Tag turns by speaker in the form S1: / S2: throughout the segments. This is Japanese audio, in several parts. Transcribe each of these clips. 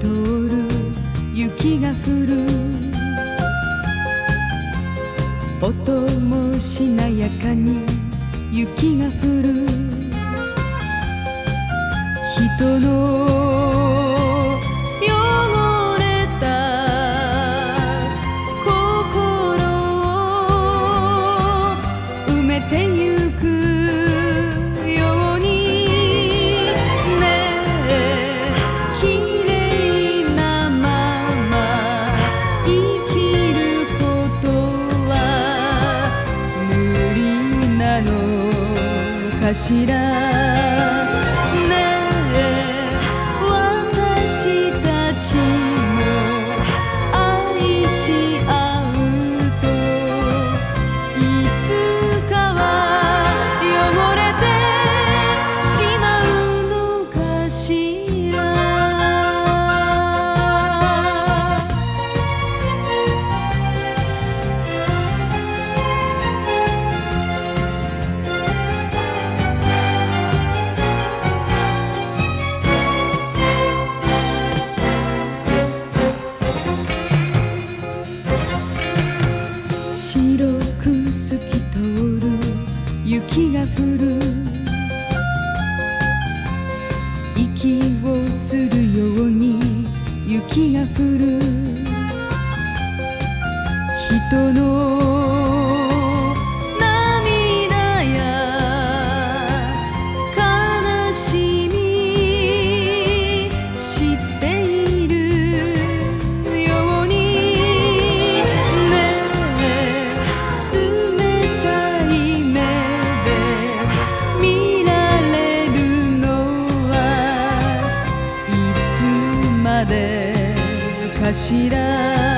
S1: 通る雪が降る。音もしなやかに雪が降る。人のかしら降る。息をするように雪が降る。人のかしら」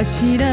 S1: かしら」